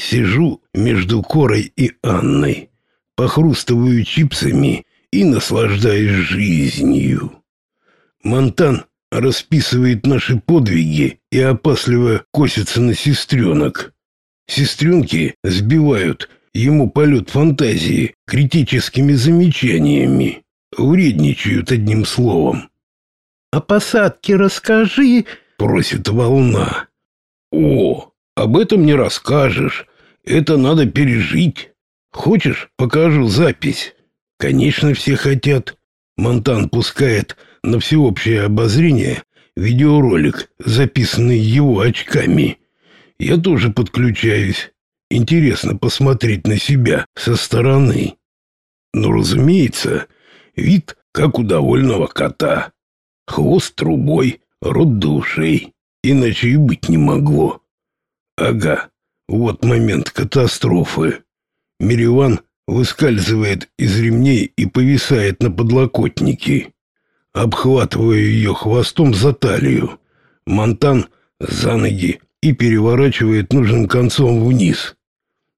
Сижу между Корой и Анной, похрустываю чипсами и наслаждаюсь жизнью. Монтан расписывает наши подвиги и опасливо косится на сестренок. Сестренки сбивают ему полет фантазии критическими замечаниями, вредничают одним словом. «О посадке расскажи», — просит волна. «О, об этом не расскажешь, это надо пережить. Хочешь, покажу запись?» «Конечно, все хотят». Монтан пускает на всеобщее обозрение видеоролик, записанный его очками. Я тоже подключаюсь. Интересно посмотреть на себя со стороны. Но, разумеется, вид как у довольного кота. Хвост трубой, рот до ушей. Иначе и быть не могло. Ага, вот момент катастрофы. Мириван выскальзывает из ремней и повисает на подлокотнике. Обхватываю ее хвостом за талию. Монтан за ноги и переворачивает нужным концом вниз.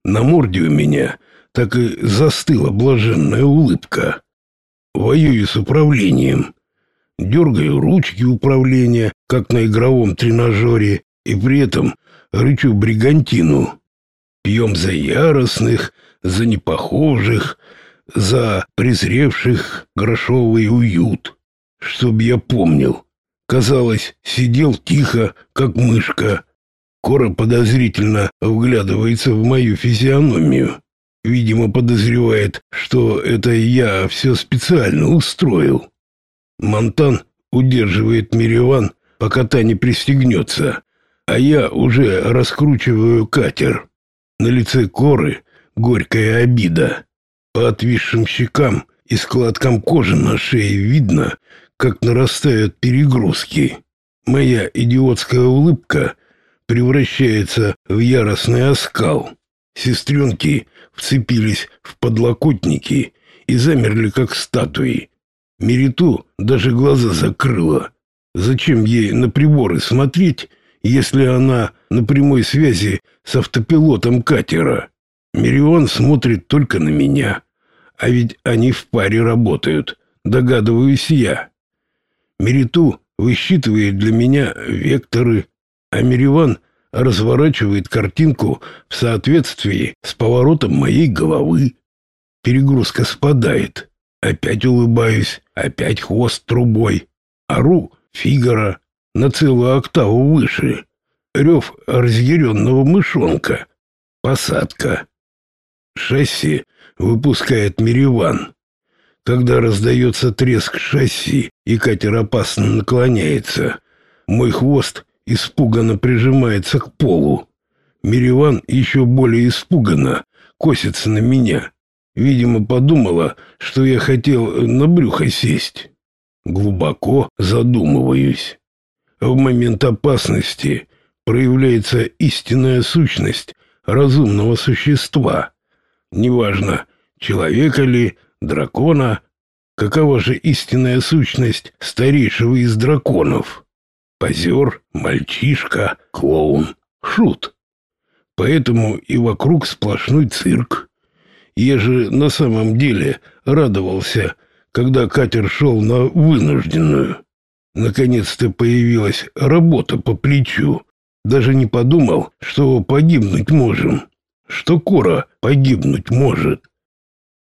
На морде у меня так и застыла блаженная улыбка. Воюю с управлением. Дергаю ручки управления, как на игровом тренажере, и при этом рычу бригантину. Пьем за яростных, за непохожих, за презревших грошовый уют. Чтоб я помнил. Казалось, сидел тихо, как мышка, Кора подозрительно вглядывается в мою физиономию. Видимо, подозревает, что это я все специально устроил. Монтан удерживает Мириван, пока та не пристегнется, а я уже раскручиваю катер. На лице Коры горькая обида. По отвисшим щекам и складкам кожи на шее видно, как нарастают перегрузки. Моя идиотская улыбка превращается в яростный оскал. Сестренки вцепились в подлокотники и замерли, как статуи. Мериту даже глаза закрыла. Зачем ей на приборы смотреть, если она на прямой связи с автопилотом катера? Мирион смотрит только на меня. А ведь они в паре работают, догадываюсь я. Мериту высчитывает для меня векторы, а Мириван разворачивает картинку в соответствии с поворотом моей головы. Перегрузка спадает. Опять улыбаюсь, опять хвост трубой. Ору Фигара на целую октаву выше. Рев разъяренного мышонка. Посадка. Шасси выпускает Мириван. Когда раздается треск шасси и катер опасно наклоняется, мой хвост испуганно прижимается к полу. Мириван еще более испуганно косится на меня. Видимо, подумала, что я хотел на брюхо сесть. Глубоко задумываюсь. В момент опасности проявляется истинная сущность разумного существа. Неважно, человека ли, дракона, какова же истинная сущность старейшего из драконов позер, мальчишка, клоун, шут. Поэтому и вокруг сплошной цирк. Я же на самом деле радовался, когда катер шел на вынужденную. Наконец-то появилась работа по плечу. Даже не подумал, что погибнуть можем, что Кора погибнуть может.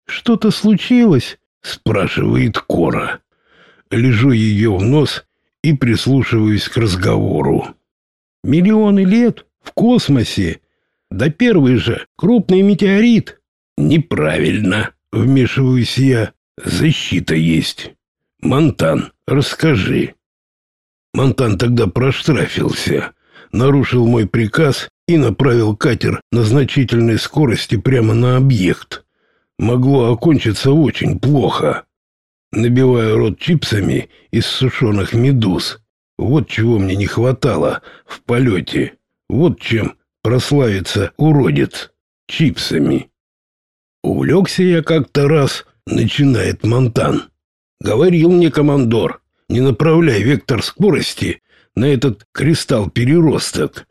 «Что-то случилось?» — спрашивает Кора. Лежу ее в нос и прислушиваюсь к разговору. Миллионы лет в космосе. Да первый же крупный метеорит. Неправильно, вмешиваюсь я. Защита есть. Монтан, расскажи. Монтан тогда проштрафился, нарушил мой приказ и направил катер на значительной скорости прямо на объект. Могло окончиться очень плохо набивая рот чипсами из сушеных медуз. Вот чего мне не хватало в полете. Вот чем прославится уродец. Чипсами. Увлекся я как-то раз, начинает Монтан. Говорил мне командор, не направляй вектор скорости на этот кристалл-переросток.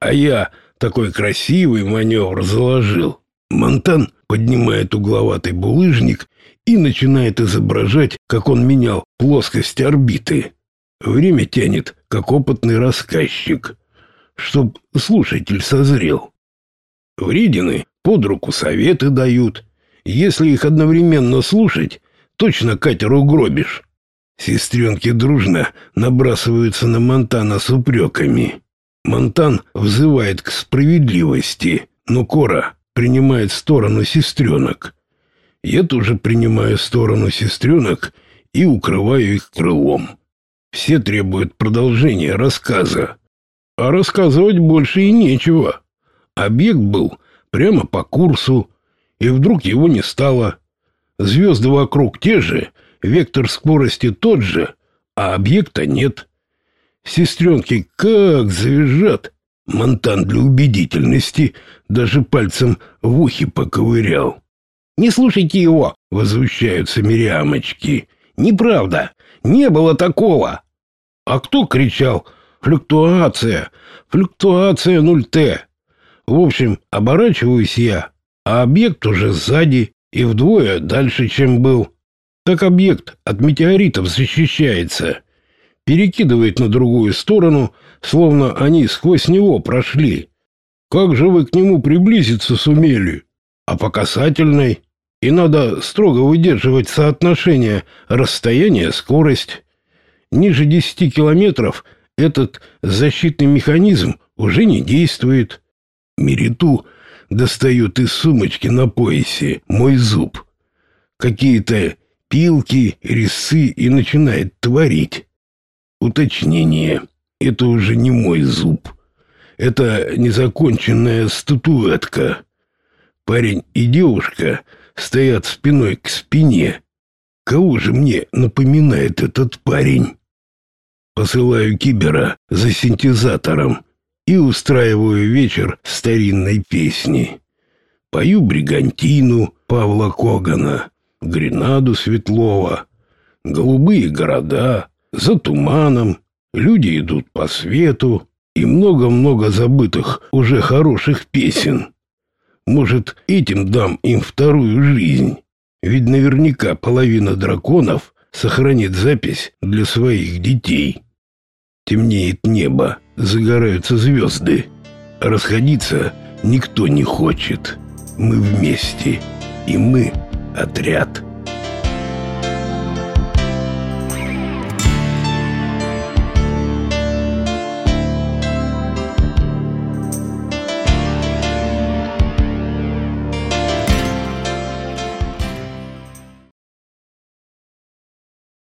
А я такой красивый маневр заложил. Монтан поднимает угловатый булыжник и начинает изображать, как он менял плоскость орбиты. Время тянет, как опытный рассказчик, чтоб слушатель созрел. Вредины под руку советы дают. Если их одновременно слушать, точно катер угробишь. Сестренки дружно набрасываются на Монтана с упреками. Монтан взывает к справедливости, но Кора принимает сторону сестренок. Я тоже принимаю сторону сестренок и укрываю их крылом. Все требуют продолжения рассказа. А рассказывать больше и нечего. Объект был прямо по курсу, и вдруг его не стало. Звезды вокруг те же, вектор скорости тот же, а объекта нет. Сестренки как завизжат. Монтан для убедительности даже пальцем в ухе поковырял. «Не слушайте его!» — возмущаются мириамочки. «Неправда! Не было такого!» «А кто кричал? Флюктуация! Флюктуация 0Т!» В общем, оборачиваюсь я, а объект уже сзади и вдвое дальше, чем был. Так объект от метеоритов защищается. Перекидывает на другую сторону, словно они сквозь него прошли. Как же вы к нему приблизиться сумели? А по касательной? И надо строго выдерживать соотношение расстояние-скорость. Ниже 10 километров этот защитный механизм уже не действует. Мериту достает из сумочки на поясе мой зуб. Какие-то пилки, резцы и начинает творить. Уточнение. Это уже не мой зуб. Это незаконченная статуэтка. Парень и девушка стоят спиной к спине. Кого же мне напоминает этот парень? Посылаю кибера за синтезатором и устраиваю вечер старинной песни. Пою бригантину Павла Когана, гренаду Светлова, голубые города, за туманом, люди идут по свету и много-много забытых уже хороших песен. Может, этим дам им вторую жизнь, ведь наверняка половина драконов сохранит запись для своих детей. Темнеет небо, загораются звезды. Расходиться никто не хочет. Мы вместе, и мы отряд.